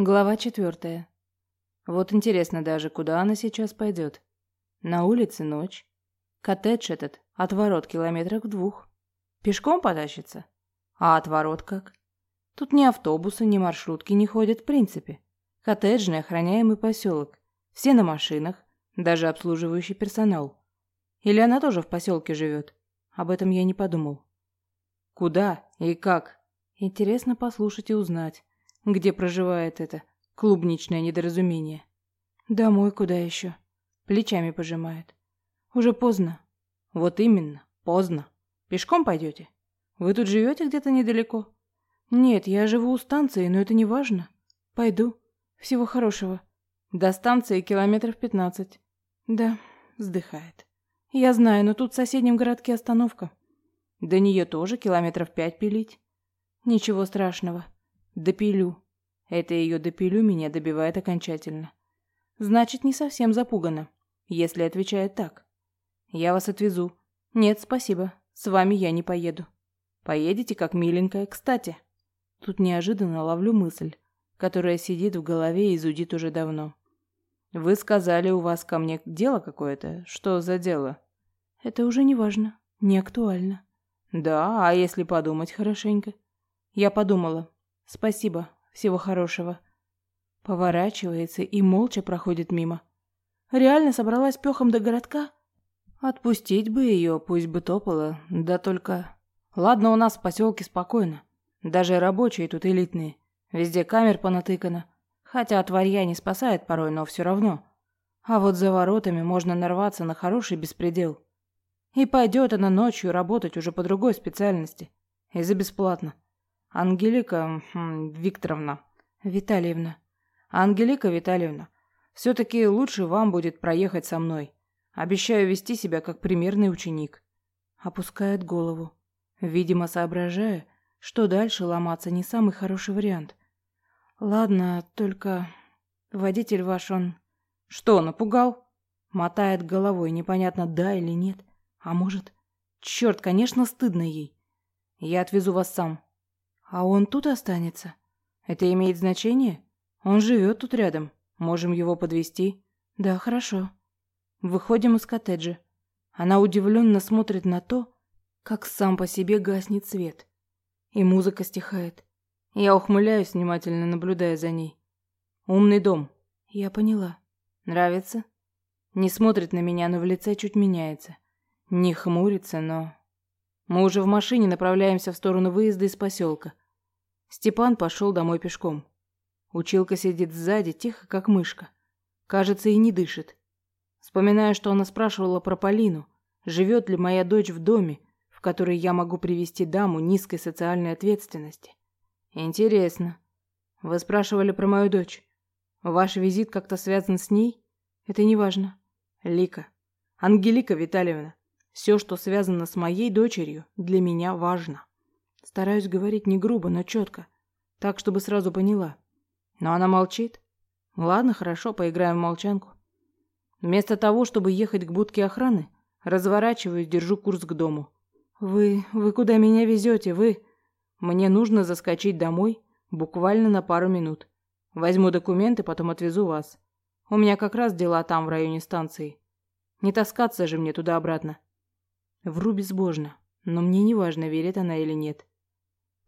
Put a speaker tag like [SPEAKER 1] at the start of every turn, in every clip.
[SPEAKER 1] Глава четвертая. Вот интересно даже, куда она сейчас пойдет. На улице ночь. Коттедж этот от ворот километрах двух. Пешком потащится? А от ворот как? Тут ни автобусы, ни маршрутки не ходят в принципе. Коттеджный охраняемый поселок. Все на машинах, даже обслуживающий персонал. Или она тоже в поселке живет? Об этом я не подумал. Куда и как? Интересно послушать и узнать где проживает это клубничное недоразумение. Домой куда еще? Плечами пожимает. Уже поздно. Вот именно, поздно. Пешком пойдете? Вы тут живете где-то недалеко? Нет, я живу у станции, но это не важно. Пойду. Всего хорошего. До станции километров пятнадцать. Да, вздыхает. Я знаю, но тут в соседнем городке остановка. До нее тоже километров пять пилить. Ничего страшного. Допилю. Это ее допилю меня добивает окончательно. Значит, не совсем запугана, если отвечает так. Я вас отвезу. Нет, спасибо. С вами я не поеду. Поедете, как миленькая, кстати. Тут неожиданно ловлю мысль, которая сидит в голове и зудит уже давно. Вы сказали, у вас ко мне дело какое-то. Что за дело? Это уже не важно, не актуально. Да, а если подумать хорошенько? Я подумала. Спасибо. Всего хорошего. Поворачивается и молча проходит мимо. Реально собралась пехом до городка? Отпустить бы ее, пусть бы топала. Да только... Ладно, у нас в поселке спокойно. Даже рабочие тут элитные. Везде камер понатыкано. Хотя от варья не спасает порой, но все равно. А вот за воротами можно нарваться на хороший беспредел. И пойдет она ночью работать уже по другой специальности. И за бесплатно. Ангелика хм, Викторовна. Витальевна. Ангелика Витальевна. Все-таки лучше вам будет проехать со мной. Обещаю вести себя как примерный ученик. Опускает голову. Видимо, соображая, что дальше ломаться не самый хороший вариант. Ладно, только водитель ваш он... Что, напугал? Мотает головой, непонятно, да или нет. А может... Черт, конечно, стыдно ей. Я отвезу вас сам. А он тут останется? Это имеет значение? Он живет тут рядом. Можем его подвести. Да, хорошо. Выходим из коттеджа. Она удивленно смотрит на то, как сам по себе гаснет свет. И музыка стихает. Я ухмыляюсь, внимательно наблюдая за ней. Умный дом. Я поняла. Нравится? Не смотрит на меня, но в лице чуть меняется. Не хмурится, но мы уже в машине направляемся в сторону выезда из поселка. Степан пошел домой пешком. Училка сидит сзади, тихо, как мышка. Кажется, и не дышит. Вспоминаю, что она спрашивала про Полину. Живет ли моя дочь в доме, в который я могу привести даму низкой социальной ответственности? Интересно. Вы спрашивали про мою дочь. Ваш визит как-то связан с ней? Это не важно. Лика. Ангелика Витальевна. Все, что связано с моей дочерью, для меня важно. Стараюсь говорить не грубо, но четко, так, чтобы сразу поняла. Но она молчит. Ладно, хорошо, поиграем в молчанку. Вместо того, чтобы ехать к будке охраны, разворачиваюсь, держу курс к дому. Вы, вы куда меня везете, вы? Мне нужно заскочить домой, буквально на пару минут. Возьму документы, потом отвезу вас. У меня как раз дела там, в районе станции. Не таскаться же мне туда-обратно. Вру безбожно, но мне не важно, верит она или нет.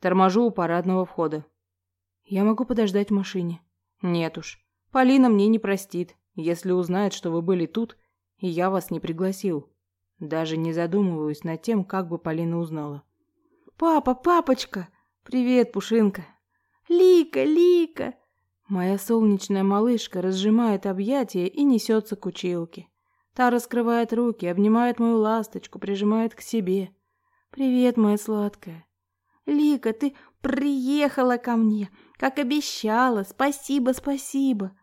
[SPEAKER 1] Торможу у парадного входа. Я могу подождать в машине. Нет уж. Полина мне не простит, если узнает, что вы были тут, и я вас не пригласил. Даже не задумываюсь над тем, как бы Полина узнала. «Папа, папочка! Привет, Пушинка!» «Лика, Лика!» Моя солнечная малышка разжимает объятия и несется к училке. Та раскрывает руки, обнимает мою ласточку, прижимает к себе. «Привет, моя сладкая». «Лика, ты приехала ко мне, как обещала. Спасибо, спасибо».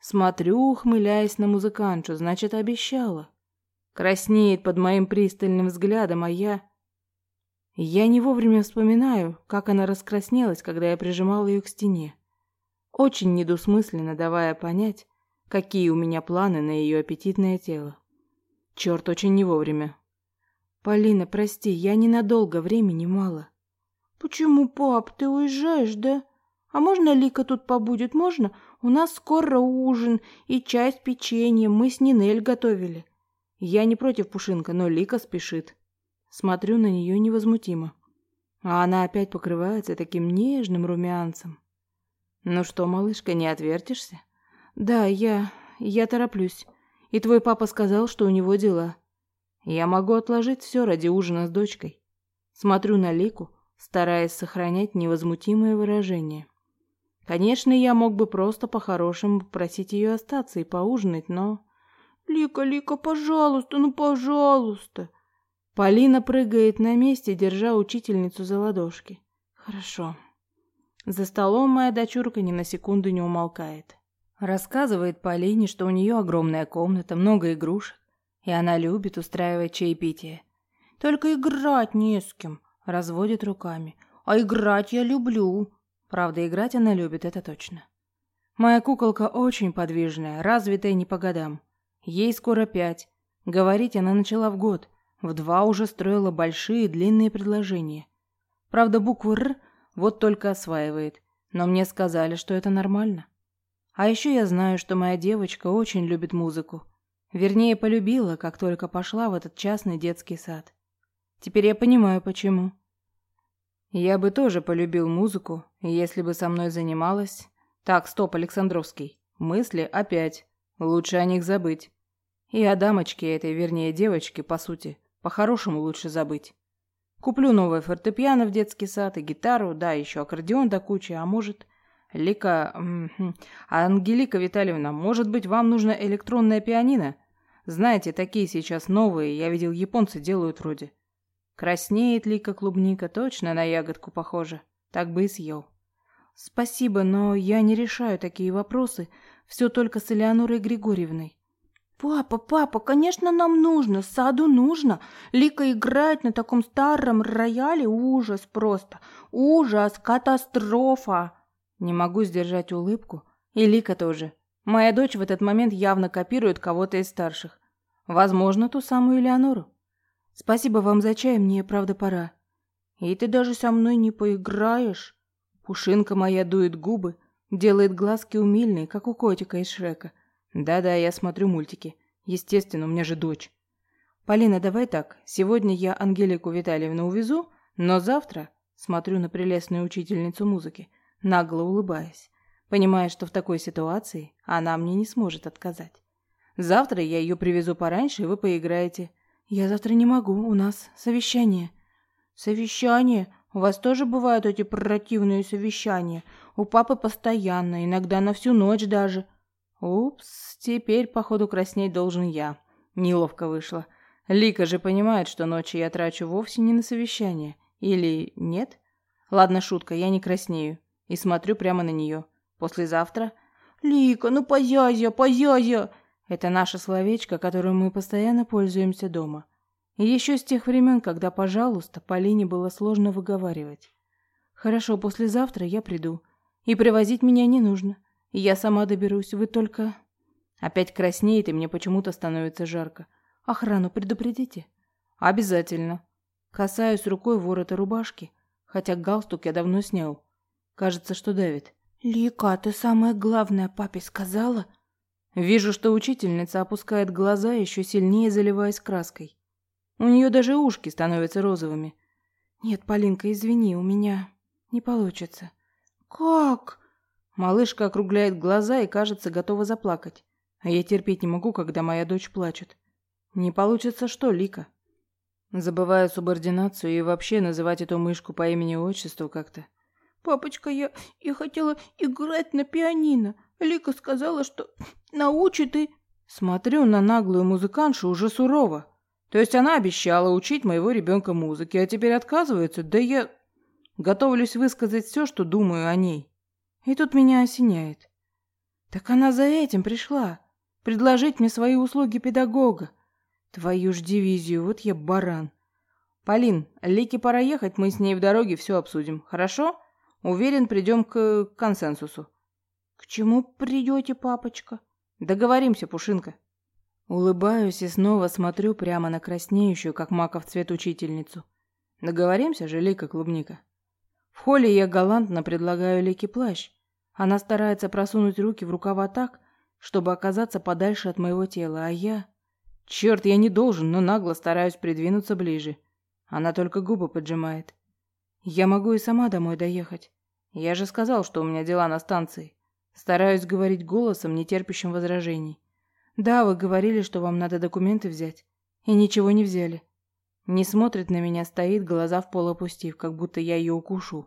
[SPEAKER 1] Смотрю, ухмыляясь на музыкантшу, значит, обещала. Краснеет под моим пристальным взглядом, а я... Я не вовремя вспоминаю, как она раскраснелась, когда я прижимал ее к стене. Очень недосмысленно давая понять, какие у меня планы на ее аппетитное тело. Черт, очень не вовремя. Полина, прости, я ненадолго, времени мало. Почему, пап, ты уезжаешь, да?
[SPEAKER 2] А можно Лика тут побудет? Можно? У нас скоро ужин и чай с печеньем. Мы с Нинель готовили.
[SPEAKER 1] Я не против Пушинка, но Лика спешит. Смотрю на нее невозмутимо. А она опять покрывается таким нежным румянцем. Ну что, малышка, не отвертишься?
[SPEAKER 2] Да, я... я тороплюсь. И твой папа сказал, что у него дела.
[SPEAKER 1] Я могу отложить все ради ужина с дочкой. Смотрю на Лику, стараясь сохранять невозмутимое выражение. Конечно, я мог бы просто по-хорошему попросить ее остаться и поужинать, но...
[SPEAKER 2] «Лика, Лика, пожалуйста, ну пожалуйста!»
[SPEAKER 1] Полина прыгает на месте, держа учительницу за ладошки. «Хорошо». За столом моя дочурка ни на секунду не умолкает. Рассказывает Полине, что у нее огромная комната, много игрушек, и она любит устраивать чаепитие.
[SPEAKER 2] «Только играть не с кем», — разводит руками. «А играть я люблю».
[SPEAKER 1] Правда, играть она любит, это точно. Моя куколка очень подвижная, развитая не по годам. Ей скоро пять. Говорить она начала в год. В два уже строила большие длинные предложения. Правда, букву «Р» вот только осваивает. Но мне сказали, что это нормально. А еще я знаю, что моя девочка очень любит музыку. Вернее, полюбила, как только пошла в этот частный детский сад. Теперь я понимаю, почему. Я бы тоже полюбил музыку, если бы со мной занималась... Так, стоп, Александровский. Мысли опять. Лучше о них забыть. И о дамочке этой, вернее, девочке, по сути, по-хорошему лучше забыть. Куплю новое фортепиано в детский сад и гитару, да, еще аккордеон до кучи, а может... Лика... А Ангелика Витальевна, может быть, вам нужно электронное пианино? Знаете, такие сейчас новые, я видел, японцы делают вроде. Краснеет Лика клубника, точно на ягодку похоже. Так бы и съел.
[SPEAKER 2] Спасибо, но я не решаю такие вопросы. Все только с Элеонорой Григорьевной. «Папа, папа, конечно, нам нужно, саду нужно. Лика играет на таком старом рояле. Ужас просто. Ужас, катастрофа!»
[SPEAKER 1] Не могу сдержать улыбку. И Лика тоже. Моя дочь в этот момент явно копирует кого-то из старших. Возможно, ту самую Элеонору.
[SPEAKER 2] «Спасибо вам за чай, мне, правда, пора».
[SPEAKER 1] «И ты даже со мной не поиграешь?» Пушинка моя дует губы, делает глазки умильные, как у котика из Шрека. Да-да, я смотрю мультики. Естественно, у меня же дочь. Полина, давай так. Сегодня я Ангелику Витальевну увезу, но завтра смотрю на прелестную учительницу музыки, нагло улыбаясь, понимая, что в такой ситуации она мне не сможет отказать. Завтра я ее привезу пораньше, и вы поиграете.
[SPEAKER 2] Я завтра не могу, у нас совещание. Совещание? У вас тоже бывают эти противные совещания? У папы постоянно, иногда на всю ночь даже.
[SPEAKER 1] Упс, теперь, походу, краснеть должен я. Неловко вышло. Лика же понимает, что ночи я трачу вовсе не на совещание. Или нет? Ладно, шутка, я не краснею. И смотрю прямо на нее. Послезавтра...
[SPEAKER 2] «Лика, ну позязя, позязя!»
[SPEAKER 1] Это наше словечко, которым мы постоянно пользуемся дома. И еще с тех времен, когда «пожалуйста» Полине было сложно выговаривать. «Хорошо, послезавтра я приду. И привозить меня не нужно. Я сама доберусь, вы только...» Опять краснеет, и мне почему-то становится жарко. «Охрану предупредите?» «Обязательно». Касаюсь рукой ворота рубашки, хотя галстук я давно снял. Кажется, что давит.
[SPEAKER 2] «Лика, ты самое главное папе сказала?»
[SPEAKER 1] Вижу, что учительница опускает глаза, еще сильнее заливаясь краской. У нее даже ушки становятся розовыми.
[SPEAKER 2] «Нет, Полинка, извини, у меня не получится».
[SPEAKER 1] «Как?» Малышка округляет глаза и, кажется, готова заплакать. А я терпеть не могу, когда моя дочь плачет. Не получится что, Лика? Забываю субординацию и вообще называть эту мышку по имени-отчеству как-то.
[SPEAKER 2] «Папочка, я, я хотела играть на пианино. Лика сказала, что научит и...»
[SPEAKER 1] Смотрю на наглую музыкантшу уже сурово. То есть она обещала учить моего ребенка музыке, а теперь отказывается? Да я готовлюсь высказать все, что думаю о ней. И тут меня осеняет. Так она за этим пришла. Предложить мне свои услуги педагога. Твою ж дивизию, вот я баран. Полин, Лике пора ехать, мы с ней в дороге все обсудим. Хорошо? Уверен, придем к консенсусу.
[SPEAKER 2] К чему придете, папочка?
[SPEAKER 1] Договоримся, Пушинка. Улыбаюсь и снова смотрю прямо на краснеющую, как маков цвет учительницу. Договоримся же, Лика Клубника? В холле я галантно предлагаю Лике плащ. Она старается просунуть руки в рукава так, чтобы оказаться подальше от моего тела, а я... Черт, я не должен, но нагло стараюсь придвинуться ближе. Она только губы поджимает. Я могу и сама домой доехать. Я же сказал, что у меня дела на станции. Стараюсь говорить голосом, не терпящим возражений. Да, вы говорили, что вам надо документы взять. И ничего не взяли. Не смотрит на меня, стоит, глаза в пол опустив, как будто я ее укушу.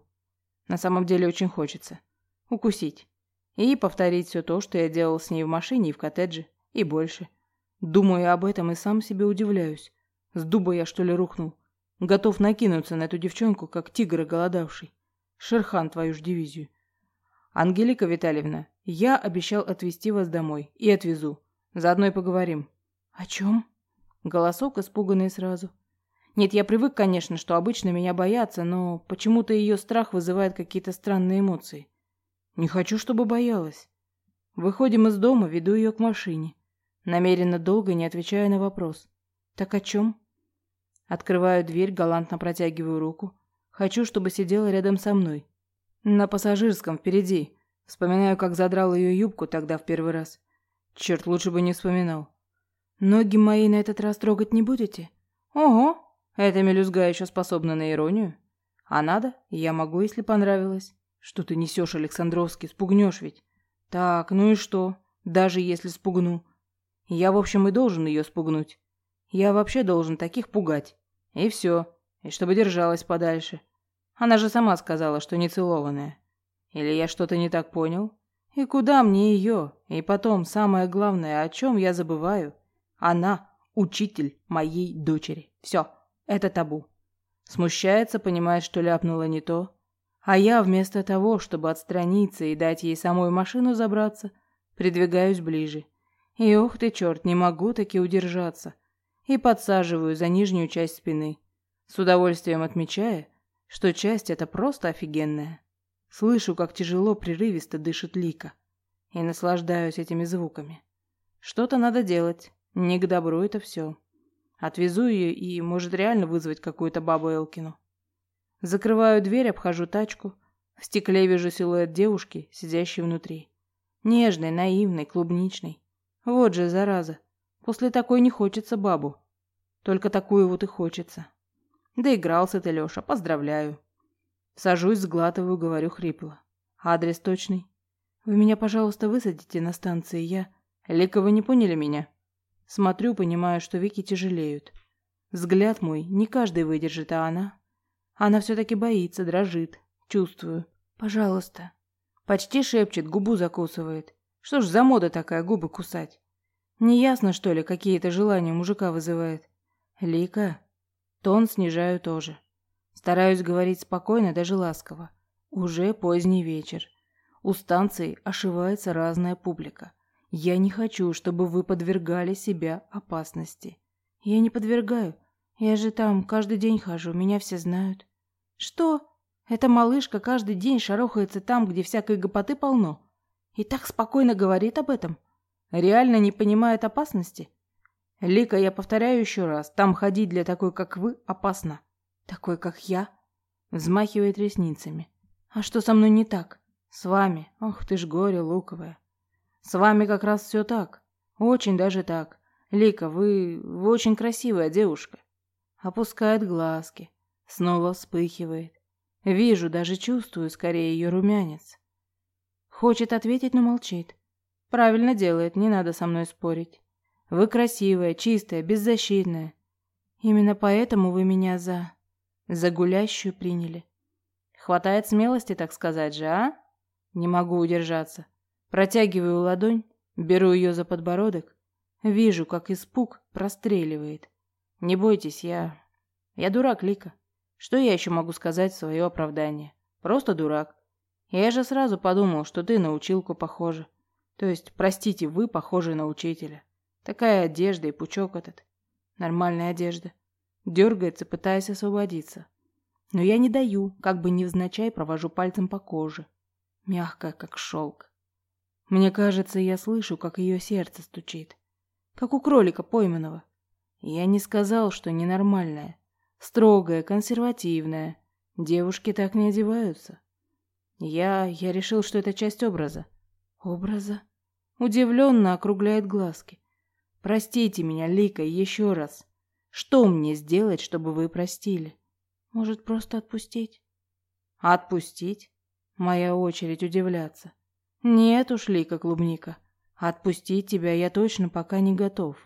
[SPEAKER 1] На самом деле очень хочется. Укусить. И повторить все то, что я делал с ней в машине и в коттедже. И больше. Думаю об этом и сам себе удивляюсь. С дуба я, что ли, рухнул? Готов накинуться на эту девчонку, как тигр оголодавший. Шерхан, твою ж дивизию. Ангелика Витальевна, я обещал отвезти вас домой. И отвезу. Заодно и поговорим.
[SPEAKER 2] О чем?
[SPEAKER 1] Голосок испуганный сразу. Нет, я привык, конечно, что обычно меня боятся, но почему-то ее страх вызывает какие-то странные эмоции. Не хочу, чтобы боялась. Выходим из дома, веду ее к машине. Намеренно долго не отвечая на вопрос. Так о чем? Открываю дверь, галантно протягиваю руку. Хочу, чтобы сидела рядом со мной. На пассажирском, впереди. Вспоминаю, как задрал ее юбку тогда в первый раз. Черт, лучше бы не вспоминал.
[SPEAKER 2] Ноги мои на этот раз трогать не будете?
[SPEAKER 1] Ого, эта мелюзга еще способна на иронию. А надо? Я могу, если понравилось. Что ты несешь, Александровский, спугнешь ведь. Так, ну и что? Даже если спугну. Я, в общем, и должен ее спугнуть. Я вообще должен таких пугать. И все. И чтобы держалась подальше. Она же сама сказала, что не целованная. Или я что-то не так понял? И куда мне ее? И потом, самое главное, о чем я забываю? Она учитель моей дочери. Все. Это табу. Смущается, понимает, что ляпнула не то. А я вместо того, чтобы отстраниться и дать ей самой машину забраться, придвигаюсь ближе. И ох ты, черт, не могу таки удержаться. И подсаживаю за нижнюю часть спины, с удовольствием отмечая, что часть эта просто офигенная. Слышу, как тяжело, прерывисто дышит Лика. И наслаждаюсь этими звуками. Что-то надо делать. Не к добру это все. Отвезу ее и, может, реально вызвать какую-то бабу Элкину. Закрываю дверь, обхожу тачку. В стекле вижу силуэт девушки, сидящей внутри. Нежной, наивной, клубничной. Вот же, зараза. После такой не хочется бабу. Только такую вот и хочется. Доигрался ты, Леша, поздравляю. Сажусь, сглатываю, говорю хрипло. Адрес точный. Вы меня, пожалуйста, высадите на станции, я... Лика, вы не поняли меня? Смотрю, понимаю, что веки тяжелеют. Взгляд мой не каждый выдержит, а она... Она все-таки боится, дрожит. Чувствую. Пожалуйста. Почти шепчет, губу закусывает. Что ж за мода такая губы кусать? Неясно, что ли, какие это желания мужика вызывает. Лика. Тон снижаю тоже. Стараюсь говорить спокойно, даже ласково. Уже поздний вечер. У станции ошивается разная публика. Я не хочу, чтобы вы подвергали себя опасности. Я не подвергаю. Я же там каждый день хожу, меня все знают. Что? Эта малышка каждый день шарохается там, где всякой гопоты полно. И так спокойно говорит об этом. Реально не понимает опасности. Лика, я повторяю еще раз, там ходить для такой, как вы, опасно. Такой, как я? Взмахивает ресницами. А что со мной не так? С вами? Ох ты ж горе луковое. С вами как раз все так. Очень даже так. Лика, вы... вы очень красивая девушка. Опускает глазки. Снова вспыхивает. Вижу, даже чувствую скорее ее румянец. Хочет ответить, но молчит. Правильно делает, не надо со мной спорить. Вы красивая, чистая, беззащитная. Именно поэтому вы меня за... за гулящую приняли. Хватает смелости, так сказать же, а? Не могу удержаться. Протягиваю ладонь, беру ее за подбородок. Вижу, как испуг простреливает. Не бойтесь, я... Я дурак, Лика. Что я еще могу сказать в свое оправдание? Просто дурак. Я же сразу подумал, что ты на училку похожа. То есть, простите, вы похожи на учителя. Такая одежда и пучок этот. Нормальная одежда. Дергается, пытаясь освободиться. Но я не даю, как бы невзначай провожу пальцем по коже. Мягкая, как шелк. Мне кажется, я слышу, как ее сердце стучит. Как у кролика пойманного. Я не сказал, что ненормальная. Строгая, консервативная. Девушки так не одеваются. Я... я решил, что это часть образа.
[SPEAKER 2] Образа?
[SPEAKER 1] Удивленно округляет глазки. Простите меня, Лика, еще раз. Что мне сделать, чтобы вы простили?
[SPEAKER 2] Может, просто отпустить?
[SPEAKER 1] Отпустить? Моя очередь удивляться. Нет уж, Лика Клубника, отпустить тебя я точно пока не готов.